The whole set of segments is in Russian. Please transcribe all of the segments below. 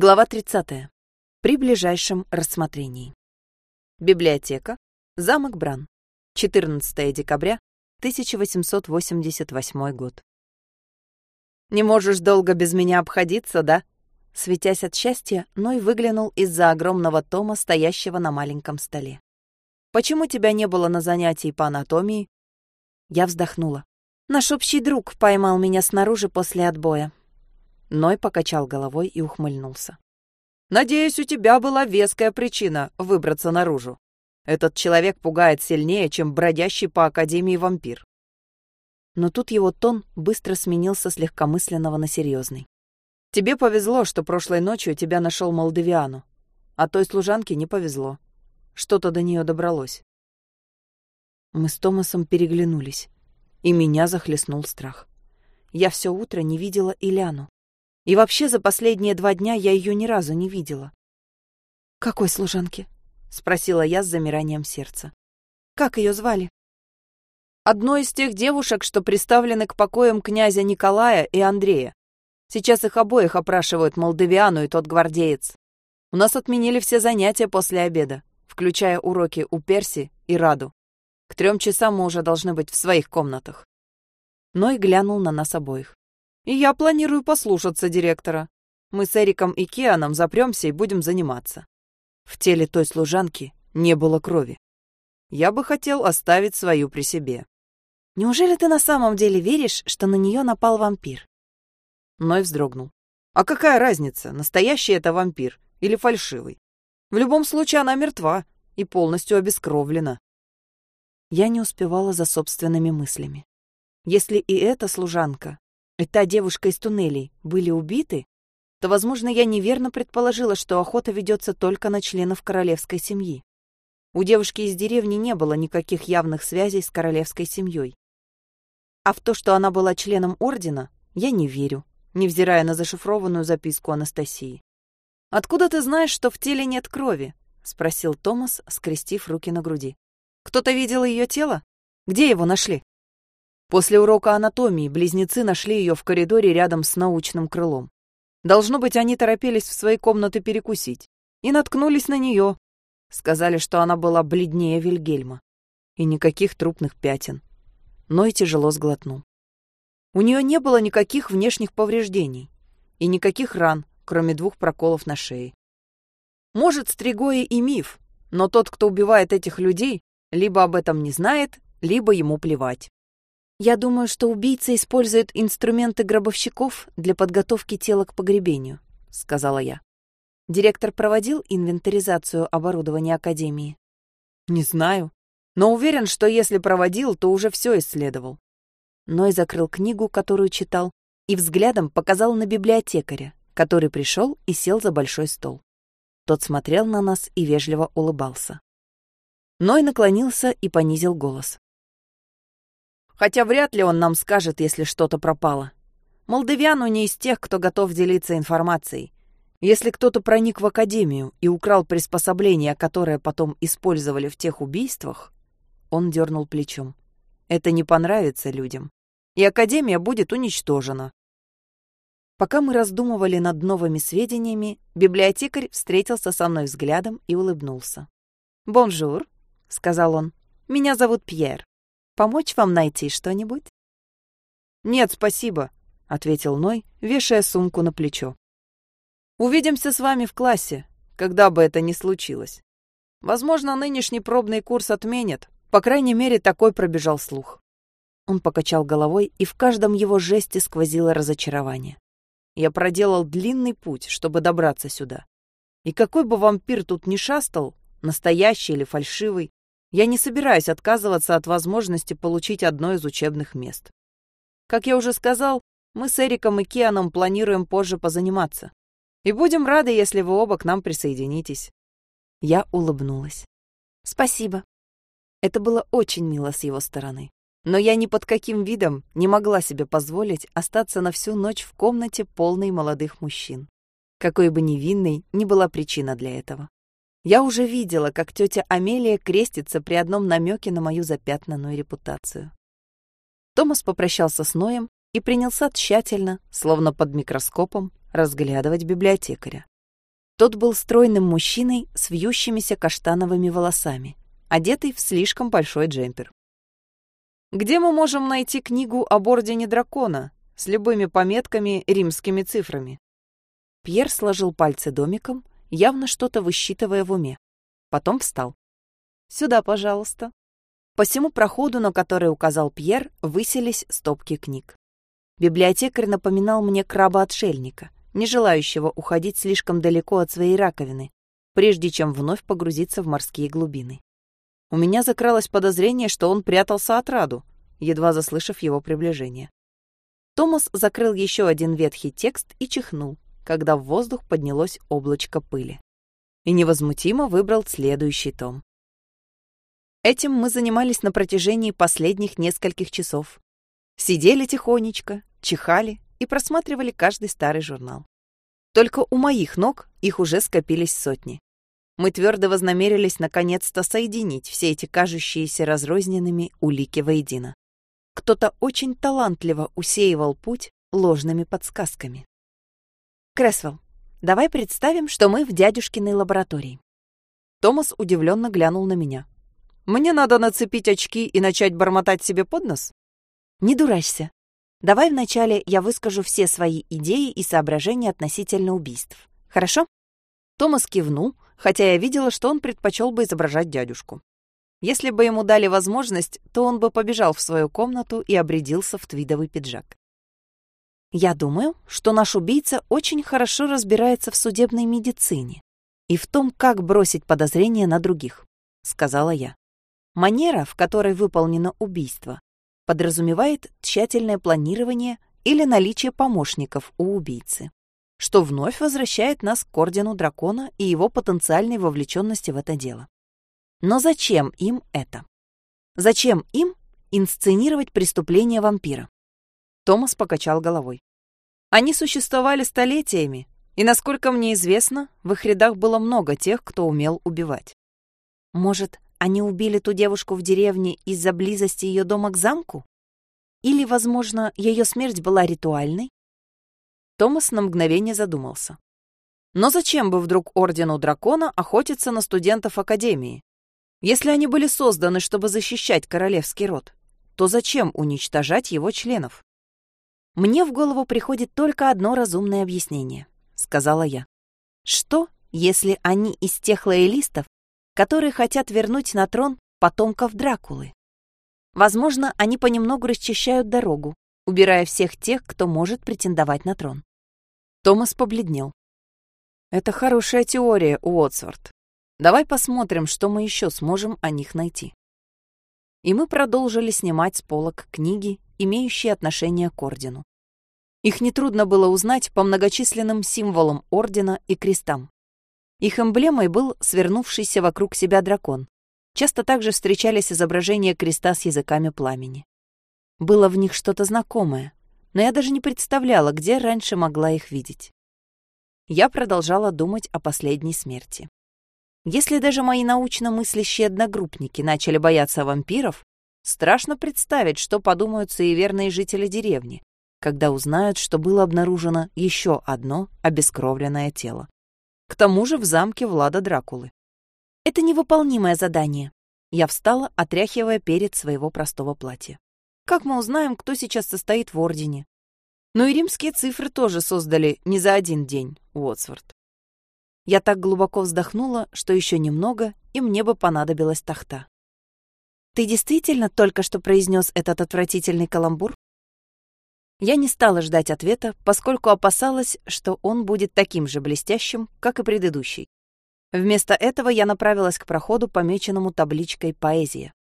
Глава 30. При ближайшем рассмотрении. Библиотека. Замок Бран. 14 декабря 1888 год. «Не можешь долго без меня обходиться, да?» Светясь от счастья, Ной выглянул из-за огромного тома, стоящего на маленьком столе. «Почему тебя не было на занятии по анатомии?» Я вздохнула. «Наш общий друг поймал меня снаружи после отбоя. Ной покачал головой и ухмыльнулся. «Надеюсь, у тебя была веская причина выбраться наружу. Этот человек пугает сильнее, чем бродящий по Академии вампир». Но тут его тон быстро сменился с легкомысленного на серьезный. «Тебе повезло, что прошлой ночью тебя нашел Молдавиану, а той служанке не повезло. Что-то до нее добралось». Мы с Томасом переглянулись, и меня захлестнул страх. Я все утро не видела Иляну. И вообще за последние два дня я ее ни разу не видела. «Какой служанки?» — спросила я с замиранием сердца. «Как ее звали?» «Одной из тех девушек, что приставлены к покоям князя Николая и Андрея. Сейчас их обоих опрашивают Молдавиану и тот гвардеец. У нас отменили все занятия после обеда, включая уроки у Перси и Раду. К трем часам мы уже должны быть в своих комнатах». Ной глянул на нас обоих. И я планирую послушаться директора. Мы с Эриком и Кианом запремся и будем заниматься. В теле той служанки не было крови. Я бы хотел оставить свою при себе. Неужели ты на самом деле веришь, что на нее напал вампир? Ной вздрогнул. А какая разница, настоящий это вампир или фальшивый? В любом случае она мертва и полностью обескровлена. Я не успевала за собственными мыслями. Если и эта служанка и та девушка из туннелей были убиты, то, возможно, я неверно предположила, что охота ведется только на членов королевской семьи. У девушки из деревни не было никаких явных связей с королевской семьей. А в то, что она была членом ордена, я не верю, невзирая на зашифрованную записку Анастасии. «Откуда ты знаешь, что в теле нет крови?» — спросил Томас, скрестив руки на груди. «Кто-то видел ее тело? Где его нашли?» После урока анатомии близнецы нашли ее в коридоре рядом с научным крылом. Должно быть, они торопились в свои комнаты перекусить. И наткнулись на нее. Сказали, что она была бледнее Вильгельма. И никаких трупных пятен. Но и тяжело сглотнул. У нее не было никаких внешних повреждений. И никаких ран, кроме двух проколов на шее. Может, Стригои и миф, но тот, кто убивает этих людей, либо об этом не знает, либо ему плевать. Я думаю, что убийца использует инструменты гробовщиков для подготовки тела к погребению, сказала я. Директор проводил инвентаризацию оборудования Академии? Не знаю, но уверен, что если проводил, то уже все исследовал. Ной закрыл книгу, которую читал, и взглядом показал на библиотекаря, который пришел и сел за большой стол. Тот смотрел на нас и вежливо улыбался. Ной наклонился и понизил голос. Хотя вряд ли он нам скажет, если что-то пропало. Молдавиану не из тех, кто готов делиться информацией. Если кто-то проник в академию и украл приспособление, которое потом использовали в тех убийствах, он дернул плечом. Это не понравится людям. И академия будет уничтожена. Пока мы раздумывали над новыми сведениями, библиотекарь встретился со мной взглядом и улыбнулся. «Bonjour», — сказал он, — «меня зовут Пьер. Помочь вам найти что-нибудь?» «Нет, спасибо», — ответил Ной, вешая сумку на плечо. «Увидимся с вами в классе, когда бы это ни случилось. Возможно, нынешний пробный курс отменят, по крайней мере, такой пробежал слух». Он покачал головой, и в каждом его жесте сквозило разочарование. Я проделал длинный путь, чтобы добраться сюда. И какой бы вампир тут ни шастал, настоящий или фальшивый, я не собираюсь отказываться от возможности получить одно из учебных мест. Как я уже сказал, мы с Эриком и Кианом планируем позже позаниматься. И будем рады, если вы оба к нам присоединитесь. Я улыбнулась. Спасибо. Это было очень мило с его стороны. Но я ни под каким видом не могла себе позволить остаться на всю ночь в комнате полной молодых мужчин. Какой бы невинной ни была причина для этого. Я уже видела, как тетя Амелия крестится при одном намеке на мою запятнанную репутацию. Томас попрощался с Ноем и принялся тщательно, словно под микроскопом, разглядывать библиотекаря. Тот был стройным мужчиной с вьющимися каштановыми волосами, одетый в слишком большой джемпер. «Где мы можем найти книгу об Ордене Дракона с любыми пометками римскими цифрами?» Пьер сложил пальцы домиком, явно что-то высчитывая в уме. Потом встал. «Сюда, пожалуйста». По всему проходу, на который указал Пьер, высились стопки книг. Библиотекарь напоминал мне краба-отшельника, не желающего уходить слишком далеко от своей раковины, прежде чем вновь погрузиться в морские глубины. У меня закралось подозрение, что он прятался от Раду, едва заслышав его приближение. Томас закрыл еще один ветхий текст и чихнул, когда в воздух поднялось облачко пыли. И невозмутимо выбрал следующий том. Этим мы занимались на протяжении последних нескольких часов. Сидели тихонечко, чихали и просматривали каждый старый журнал. Только у моих ног их уже скопились сотни. Мы твердо вознамерились наконец-то соединить все эти кажущиеся разрозненными улики воедино. Кто-то очень талантливо усеивал путь ложными подсказками. Кресвелл, давай представим, что мы в дядюшкиной лаборатории. Томас удивленно глянул на меня. Мне надо нацепить очки и начать бормотать себе под нос? Не дурачься. Давай вначале я выскажу все свои идеи и соображения относительно убийств. Хорошо? Томас кивнул, хотя я видела, что он предпочел бы изображать дядюшку. Если бы ему дали возможность, то он бы побежал в свою комнату и обрядился в твидовый пиджак. Я думаю, что наш убийца очень хорошо разбирается в судебной медицине и в том, как бросить подозрения на других, сказала я. Манера, в которой выполнено убийство, подразумевает тщательное планирование или наличие помощников у убийцы, что вновь возвращает нас к Ордену Дракона и его потенциальной вовлеченности в это дело. Но зачем им это? Зачем им инсценировать преступление вампира? Томас покачал головой. Они существовали столетиями, и, насколько мне известно, в их рядах было много тех, кто умел убивать. Может, они убили ту девушку в деревне из-за близости ее дома к замку? Или, возможно, ее смерть была ритуальной? Томас на мгновение задумался. Но зачем бы вдруг Ордену Дракона охотиться на студентов Академии? Если они были созданы, чтобы защищать королевский род, то зачем уничтожать его членов? Мне в голову приходит только одно разумное объяснение, сказала я. Что, если они из тех лоялистов, которые хотят вернуть на трон потомков Дракулы. Возможно, они понемногу расчищают дорогу, убирая всех тех, кто может претендовать на трон. Томас побледнел. «Это хорошая теория, Уотсворт. Давай посмотрим, что мы еще сможем о них найти». И мы продолжили снимать с полок книги, имеющие отношение к Ордену. Их нетрудно было узнать по многочисленным символам Ордена и крестам. Их эмблемой был свернувшийся вокруг себя дракон. Часто также встречались изображения креста с языками пламени. Было в них что-то знакомое, но я даже не представляла, где раньше могла их видеть. Я продолжала думать о последней смерти. Если даже мои научно мыслящие одногруппники начали бояться вампиров, страшно представить, что подумают суеверные жители деревни, когда узнают, что было обнаружено еще одно обескровленное тело. К тому же в замке Влада Дракулы. Это невыполнимое задание. Я встала, отряхивая перед своего простого платья. Как мы узнаем, кто сейчас состоит в Ордене? Ну и римские цифры тоже создали не за один день, Уотсворт. Я так глубоко вздохнула, что еще немного, и мне бы понадобилась тахта. «Ты действительно только что произнес этот отвратительный каламбур?» Я не стала ждать ответа, поскольку опасалась, что он будет таким же блестящим, как и предыдущий. Вместо этого я направилась к проходу, помеченному табличкой «Поэзия».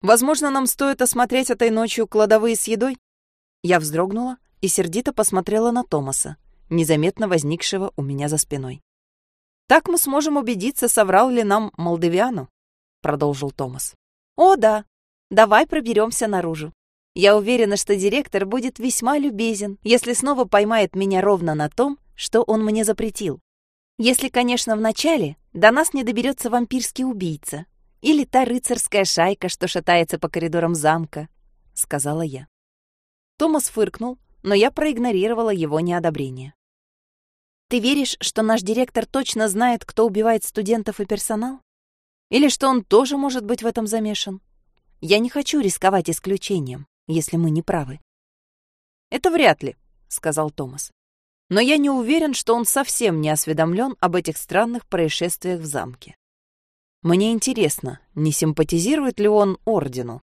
«Возможно, нам стоит осмотреть этой ночью кладовые с едой?» Я вздрогнула и сердито посмотрела на Томаса, незаметно возникшего у меня за спиной. «Так мы сможем убедиться, соврал ли нам Молдавиану», — продолжил Томас. «О, да. Давай проберемся наружу. Я уверена, что директор будет весьма любезен, если снова поймает меня ровно на том, что он мне запретил. Если, конечно, вначале до нас не доберется вампирский убийца или та рыцарская шайка, что шатается по коридорам замка, — сказала я. Томас фыркнул, но я проигнорировала его неодобрение. ты веришь, что наш директор точно знает, кто убивает студентов и персонал? Или что он тоже может быть в этом замешан? Я не хочу рисковать исключением, если мы не правы. «Это вряд ли», — сказал Томас. «Но я не уверен, что он совсем не осведомлен об этих странных происшествиях в замке. Мне интересно, не симпатизирует ли он ордену.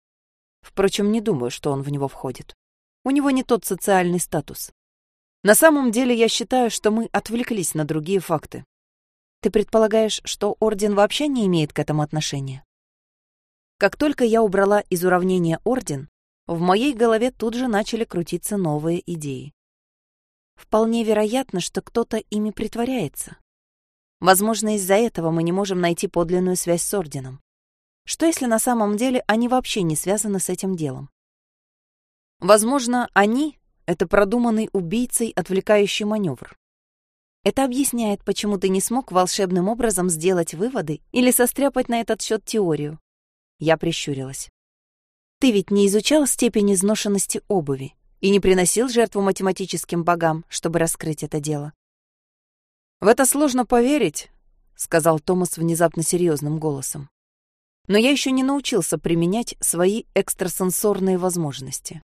Впрочем, не думаю, что он в него входит. У него не тот социальный статус. На самом деле, я считаю, что мы отвлеклись на другие факты. Ты предполагаешь, что орден вообще не имеет к этому отношения? Как только я убрала из уравнения орден, в моей голове тут же начали крутиться новые идеи. Вполне вероятно, что кто-то ими притворяется. Возможно, из-за этого мы не можем найти подлинную связь с Орденом. Что если на самом деле они вообще не связаны с этим делом? Возможно, они — это продуманный убийцей отвлекающий маневр. Это объясняет, почему ты не смог волшебным образом сделать выводы или состряпать на этот счет теорию. Я прищурилась. Ты ведь не изучал степень изношенности обуви и не приносил жертву математическим богам, чтобы раскрыть это дело. «В это сложно поверить», — сказал Томас внезапно серьезным голосом. «Но я еще не научился применять свои экстрасенсорные возможности.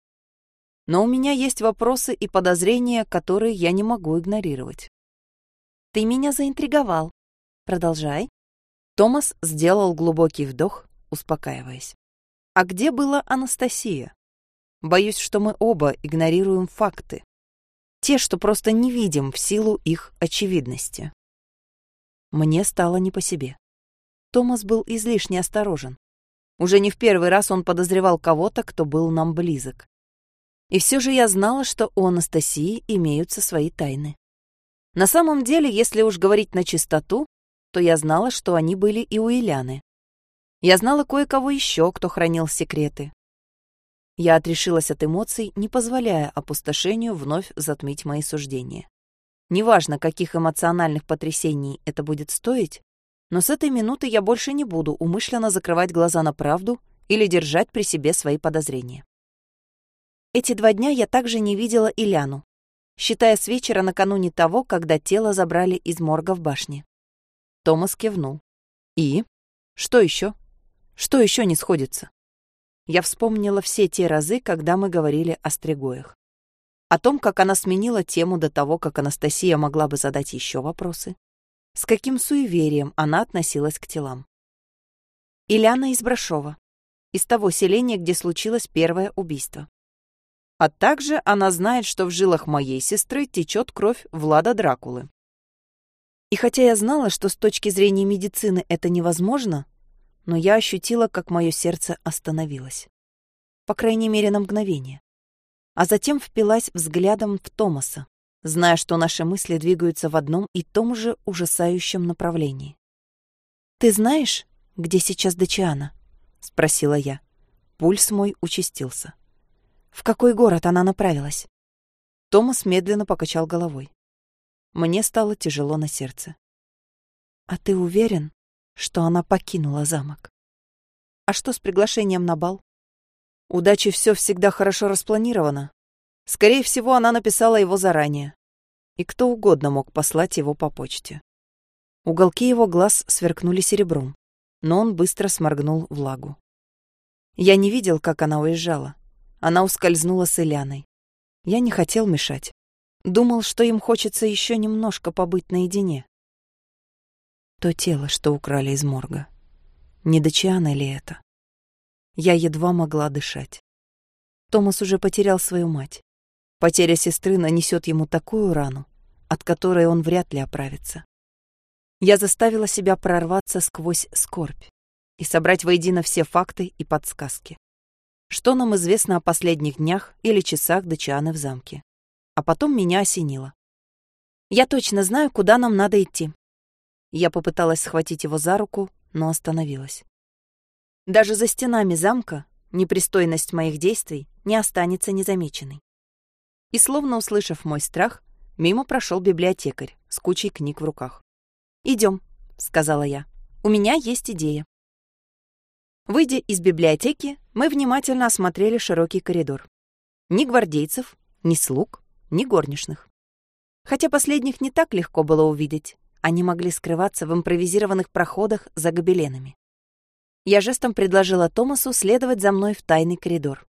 Но у меня есть вопросы и подозрения, которые я не могу игнорировать». «Ты меня заинтриговал. Продолжай». Томас сделал глубокий вдох, успокаиваясь. «А где была Анастасия? Боюсь, что мы оба игнорируем факты те, что просто не видим в силу их очевидности. Мне стало не по себе. Томас был излишне осторожен. Уже не в первый раз он подозревал кого-то, кто был нам близок. И все же я знала, что у Анастасии имеются свои тайны. На самом деле, если уж говорить на чистоту, то я знала, что они были и у Ильяны. Я знала кое-кого еще, кто хранил секреты. Я отрешилась от эмоций, не позволяя опустошению вновь затмить мои суждения. Неважно, каких эмоциональных потрясений это будет стоить, но с этой минуты я больше не буду умышленно закрывать глаза на правду или держать при себе свои подозрения. Эти два дня я также не видела Иляну, считая с вечера накануне того, когда тело забрали из морга в башне. Томас кивнул. «И? Что еще? Что еще не сходится?» я вспомнила все те разы, когда мы говорили о Стригоях. О том, как она сменила тему до того, как Анастасия могла бы задать еще вопросы. С каким суеверием она относилась к телам. Ильяна из Брашова, из того селения, где случилось первое убийство. А также она знает, что в жилах моей сестры течет кровь Влада Дракулы. И хотя я знала, что с точки зрения медицины это невозможно, но я ощутила, как мое сердце остановилось. По крайней мере, на мгновение. А затем впилась взглядом в Томаса, зная, что наши мысли двигаются в одном и том же ужасающем направлении. «Ты знаешь, где сейчас Дачиана?» — спросила я. Пульс мой участился. «В какой город она направилась?» Томас медленно покачал головой. Мне стало тяжело на сердце. «А ты уверен, что она покинула замок. А что с приглашением на бал? Удачи все всегда хорошо распланировано. Скорее всего, она написала его заранее. И кто угодно мог послать его по почте. Уголки его глаз сверкнули серебром, но он быстро сморгнул влагу. Я не видел, как она уезжала. Она ускользнула с Иляной. Я не хотел мешать. Думал, что им хочется еще немножко побыть наедине. То тело, что украли из морга. Не Дачиана ли это? Я едва могла дышать. Томас уже потерял свою мать. Потеря сестры нанесет ему такую рану, от которой он вряд ли оправится. Я заставила себя прорваться сквозь скорбь и собрать воедино все факты и подсказки. Что нам известно о последних днях или часах Дачианы в замке? А потом меня осенило. Я точно знаю, куда нам надо идти. Я попыталась схватить его за руку, но остановилась. Даже за стенами замка непристойность моих действий не останется незамеченной. И словно услышав мой страх, мимо прошел библиотекарь с кучей книг в руках. Идем, сказала я. «У меня есть идея». Выйдя из библиотеки, мы внимательно осмотрели широкий коридор. Ни гвардейцев, ни слуг, ни горничных. Хотя последних не так легко было увидеть. Они могли скрываться в импровизированных проходах за гобеленами. Я жестом предложила Томасу следовать за мной в тайный коридор.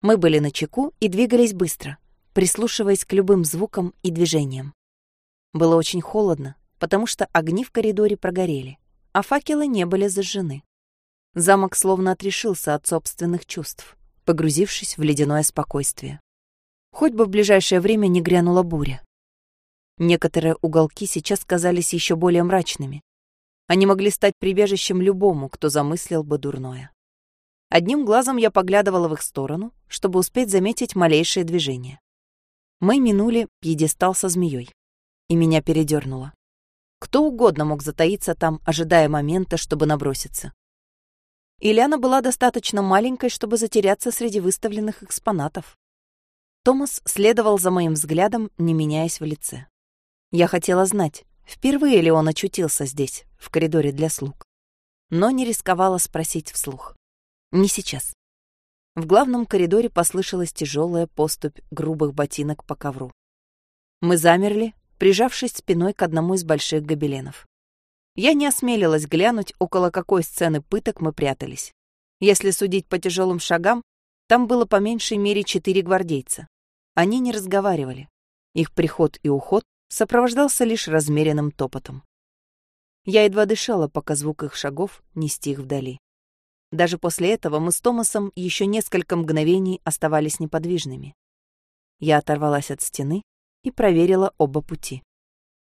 Мы были на чеку и двигались быстро, прислушиваясь к любым звукам и движениям. Было очень холодно, потому что огни в коридоре прогорели, а факелы не были зажжены. Замок словно отрешился от собственных чувств, погрузившись в ледяное спокойствие. Хоть бы в ближайшее время не грянула буря. Некоторые уголки сейчас казались еще более мрачными. Они могли стать прибежищем любому, кто замыслил бы дурное. Одним глазом я поглядывала в их сторону, чтобы успеть заметить малейшее движение. Мы минули пьедестал со змеей, и меня передернуло. Кто угодно мог затаиться там, ожидая момента, чтобы наброситься. Ильяна была достаточно маленькой, чтобы затеряться среди выставленных экспонатов. Томас следовал за моим взглядом, не меняясь в лице. Я хотела знать, впервые ли он очутился здесь, в коридоре для слуг. Но не рисковала спросить вслух. Не сейчас. В главном коридоре послышалась тяжелая поступь грубых ботинок по ковру. Мы замерли, прижавшись спиной к одному из больших гобеленов. Я не осмелилась глянуть, около какой сцены пыток мы прятались. Если судить по тяжелым шагам, там было по меньшей мере четыре гвардейца. Они не разговаривали. Их приход и уход сопровождался лишь размеренным топотом. Я едва дышала, пока звук их шагов не стих вдали. Даже после этого мы с Томасом еще несколько мгновений оставались неподвижными. Я оторвалась от стены и проверила оба пути.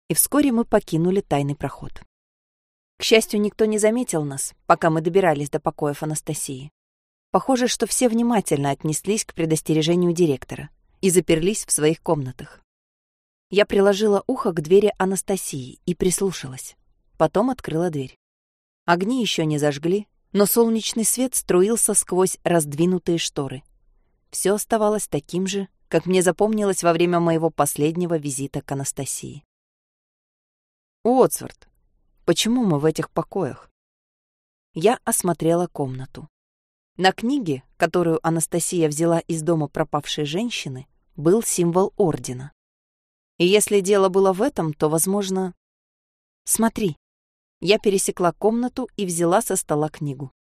И вскоре мы покинули тайный проход. К счастью, никто не заметил нас, пока мы добирались до покоев Анастасии. Похоже, что все внимательно отнеслись к предостережению директора — и заперлись в своих комнатах. Я приложила ухо к двери Анастасии и прислушалась. Потом открыла дверь. Огни еще не зажгли, но солнечный свет струился сквозь раздвинутые шторы. Все оставалось таким же, как мне запомнилось во время моего последнего визита к Анастасии. «Уотсворт, почему мы в этих покоях?» Я осмотрела комнату. На книге, которую Анастасия взяла из дома пропавшей женщины, был символ ордена. И если дело было в этом, то, возможно... Смотри. Я пересекла комнату и взяла со стола книгу.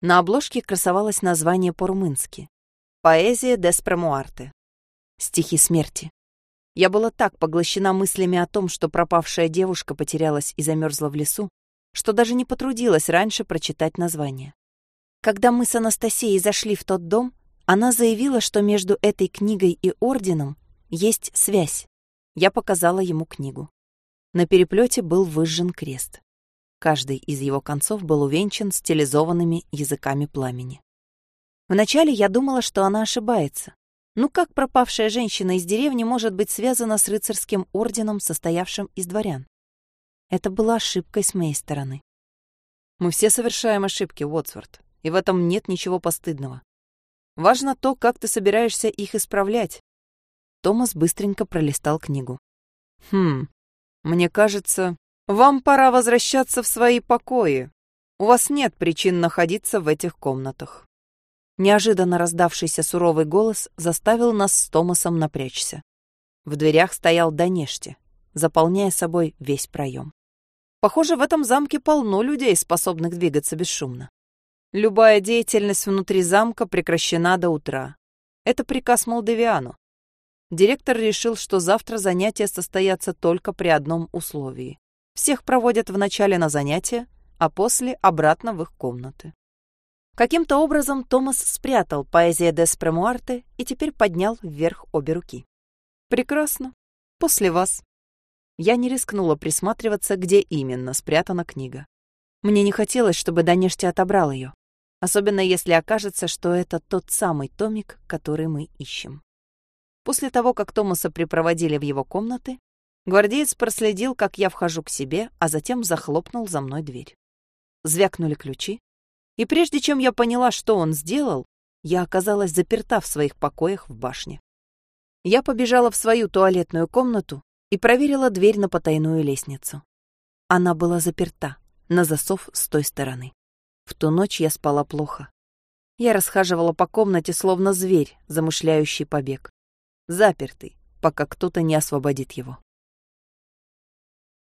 На обложке красовалось название по-румынски. «Поэзия Деспремуарте». Стихи смерти. Я была так поглощена мыслями о том, что пропавшая девушка потерялась и замерзла в лесу, что даже не потрудилась раньше прочитать название. Когда мы с Анастасией зашли в тот дом, она заявила, что между этой книгой и орденом есть связь. Я показала ему книгу. На переплете был выжжен крест. Каждый из его концов был увенчан стилизованными языками пламени. Вначале я думала, что она ошибается. Ну как пропавшая женщина из деревни может быть связана с рыцарским орденом, состоявшим из дворян? Это была ошибкой с моей стороны. Мы все совершаем ошибки, Уотсворт, и в этом нет ничего постыдного. Важно то, как ты собираешься их исправлять. Томас быстренько пролистал книгу. Хм, мне кажется, вам пора возвращаться в свои покои. У вас нет причин находиться в этих комнатах. Неожиданно раздавшийся суровый голос заставил нас с Томасом напрячься. В дверях стоял Данешти, заполняя собой весь проем. Похоже, в этом замке полно людей, способных двигаться бесшумно. Любая деятельность внутри замка прекращена до утра. Это приказ Молдавиану. Директор решил, что завтра занятия состоятся только при одном условии. Всех проводят вначале на занятия, а после обратно в их комнаты. Каким-то образом Томас спрятал поэзия Дес Премуарте и теперь поднял вверх обе руки. «Прекрасно. После вас». Я не рискнула присматриваться, где именно спрятана книга. Мне не хотелось, чтобы Данешти отобрал ее особенно если окажется, что это тот самый томик, который мы ищем. После того, как Томаса припроводили в его комнаты, гвардеец проследил, как я вхожу к себе, а затем захлопнул за мной дверь. Звякнули ключи, и прежде чем я поняла, что он сделал, я оказалась заперта в своих покоях в башне. Я побежала в свою туалетную комнату и проверила дверь на потайную лестницу. Она была заперта, на засов с той стороны. В ту ночь я спала плохо. Я расхаживала по комнате, словно зверь, замышляющий побег. Запертый, пока кто-то не освободит его.